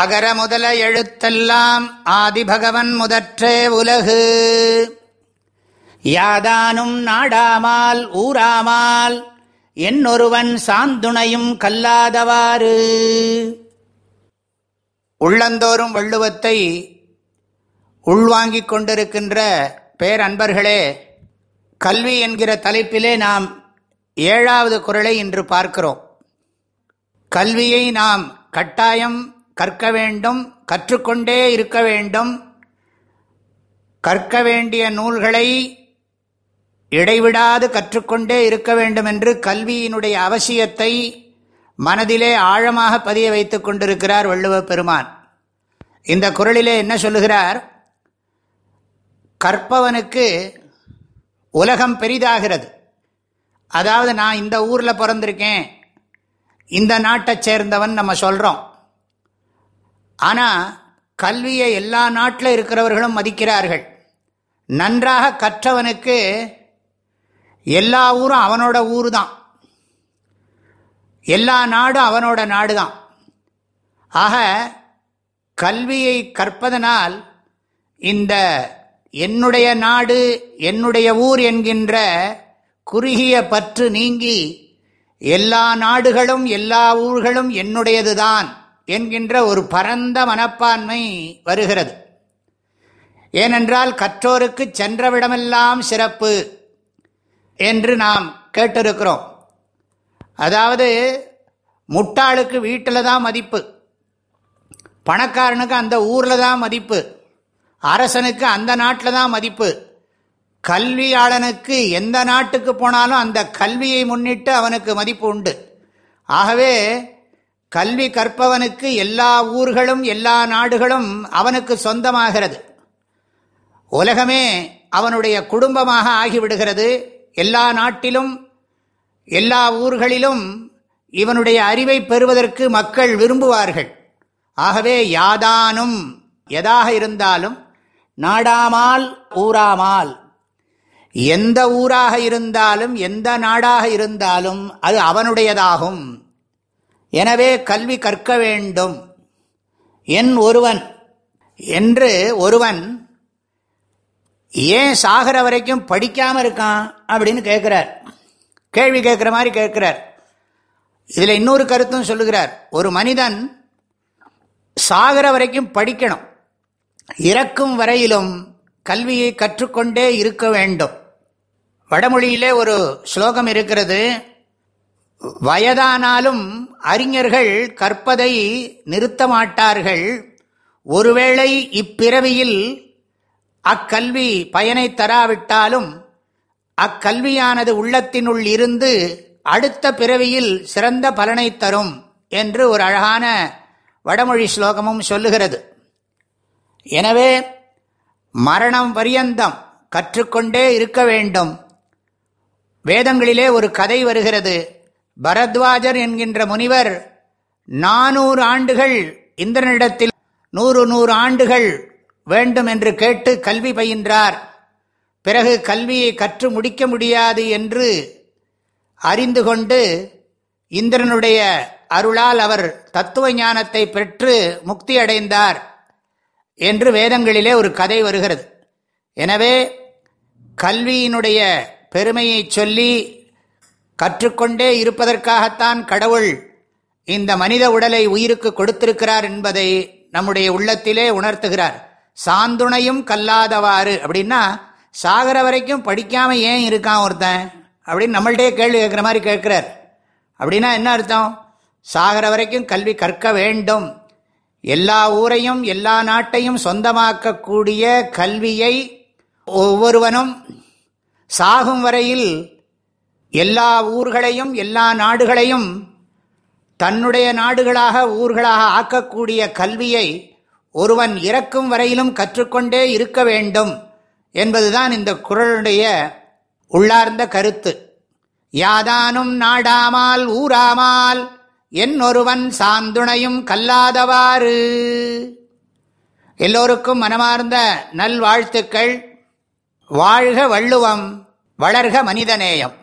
அகர முதல எழுத்தெல்லாம் ஆதிபகவன் முதற்றே உலகு. யாதானும் நாடாமால் ஊராமால் என்னொருவன் சாந்துணையும் கல்லாதவாறு. உள்ளந்தோறும் வள்ளுவத்தை உள்வாங்கிக் கொண்டிருக்கின்ற பேரன்பர்களே கல்வி என்கிற தலைப்பிலே நாம் ஏழாவது குரலை இன்று பார்க்கிறோம். கல்வியை நாம் கட்டாயம் கற்க வேண்டும் கற்றுக்கொண்டே இருக்க வேண்டும். கற்க வேண்டிய நூல்களை இடைவிடாது கற்றுக்கொண்டே இருக்க வேண்டும் என்று கல்வியினுடைய அவசியத்தை மனதிலே ஆழமாக பதிய வைத்து கொண்டிருக்கிறார் வள்ளுவ பெருமான். இந்த குரலிலே என்ன சொல்லுகிறார்? கற்பவனுக்கு உலகம் பெரிதாகிறது. அதாவது நான் இந்த ஊரில் பிறந்திருக்கேன். இந்த நாட்டை சேர்ந்தவன் நம்ம சொல்கிறோம் ஆனால் கல்வியை எல்லா நாட்டில் இருக்கிறவர்களும் மதிக்கிறார்கள். நன்றாக கற்றவனுக்கு எல்லா ஊரும் அவனோட ஊர் தான் எல்லா நாடும் அவனோட நாடு தான் ஆக கல்வியை கற்பதனால் இந்த என்னுடைய நாடு என்னுடைய ஊர் என்கின்ற குறுகிய பற்று நீங்கி எல்லா நாடுகளும் எல்லா ஊர்களும் என்னுடையதுதான். என்கின்ற ஒரு பரந்த மனப்பான்மை வருகிறது. ஏனென்றால் கற்றோருக்கு சென்றவிடமெல்லாம் சிறப்பு என்று நாம் கேட்டிருக்கிறோம். அதாவது முட்டாளுக்கு வீட்டில் தான் மதிப்பு. பணக்காரனுக்கு அந்த ஊரில் தான் மதிப்பு. அரசனுக்கு அந்த நாட்டில் தான் மதிப்பு. கல்வியாளனுக்கு எந்த நாட்டுக்கு போனாலும் அந்த கல்வியை முன்னிட்டு அவனுக்கு மதிப்பு உண்டு. ஆகவே கல்வி கற்பவனுக்கு எல்லா ஊர்களும் எல்லா நாடுகளும் அவனுக்கு சொந்தமாகிறது. உலகமே அவனுடைய குடும்பமாக ஆகிவிடுகிறது. எல்லா நாட்டிலும் எல்லா ஊர்களிலும் இவனுடைய அறிவை பெறுவதற்கு மக்கள் விரும்புவார்கள். ஆகவே யாதானும் எதாக இருந்தாலும் நாடாமால் ஊராமால். எந்த ஊராக இருந்தாலும் எந்த நாடாக இருந்தாலும் அது அவனுடையதாகும். எனவே கல்வி கற்க வேண்டும். என் ஒருவன் என்று ஒருவன் ஏன் சாகிற வரைக்கும் படிக்காமல் இருக்கான் அப்படின்னு கேட்குறார். கேள்வி கேட்குற மாதிரி கேட்குறார். இதில் இன்னொரு கருத்தும் சொல்லுகிறார். ஒரு மனிதன் சாகிற வரைக்கும் படிக்கணும். இறக்கும் வரையிலும் கல்வியை கற்றுக்கொண்டே இருக்க வேண்டும். வடமொழியிலே ஒரு ஸ்லோகம் இருக்கிறது. வயதானாலும் அறிஞர்கள் கற்பதை நிறுத்த மாட்டார்கள். ஒருவேளை இப்பிறவியில் அக்கல்வி பயனை தராவிட்டாலும் அக்கல்வியானது உள்ளத்தினுள் இருந்து அடுத்த பிறவியில் சிறந்த பலனை தரும் என்று ஒரு அழகான வடமொழி ஸ்லோகமும் சொல்லுகிறது. எனவே மரணம் பரியந்தம் கற்றுக்கொண்டே இருக்க வேண்டும். வேதங்களிலே ஒரு கதை வருகிறது. பரத்வாஜர் என்கின்ற முனிவர் நானூறு ஆண்டுகள் இந்திரனிடத்தில் நூறு நூறு ஆண்டுகள் வேண்டும் என்று கேட்டு கல்வி பயின்றார். பிறகு கல்வியை கற்று முடிக்க முடியாது என்று அறிந்து கொண்டு இந்திரனுடைய அருளால் அவர் தத்துவ ஞானத்தை பெற்று முக்தி அடைந்தார் என்று வேதங்களிலே ஒரு கதை வருகிறது. எனவே கல்வியினுடைய பெருமையை சொல்லி கற்றுக்கொண்டே இருப்பதற்காகத்தான் கடவுள் இந்த மனித உடலை உயிருக்கு கொடுத்திருக்கிறார் என்பதை நம்முடைய உள்ளத்திலே உணர்த்துகிறார். சாந்துணையும் கல்லாதவாறு. அப்படின்னா சாகர வரைக்கும் படிக்காம ஏன் இருக்கான் ஒருத்தன்? அப்படின்னு நம்மள்டே கேள்வி கேட்குற மாதிரி கேட்குறார். அப்படின்னா என்ன அர்த்தம்? சாகர வரைக்கும் கல்வி கற்க வேண்டும். எல்லா ஊரையும் எல்லா நாட்டையும் சொந்தமாக்கக்கூடிய கல்வியை ஒவ்வொருவனும் சாகும் வரையில் எல்லா ஊர்களையும் எல்லா நாடுகளையும் தன்னுடைய நாடுகளாக ஊர்களாக ஆக்கக்கூடிய கல்வியை ஒருவன் இறக்கும் வரையிலும் கற்றுக்கொண்டே இருக்க வேண்டும் என்பதுதான் இந்த குரலுடைய உள்ளார்ந்த கருத்து. யாதானும் நாடாமால் ஊராமால் என் ஒருவன் சாந்துணையும் கல்லாதவாறு. எல்லோருக்கும் மனமார்ந்த நல்வாழ்த்துக்கள். வாழ்க வள்ளுவம் வளர்க மனிதநேயம்.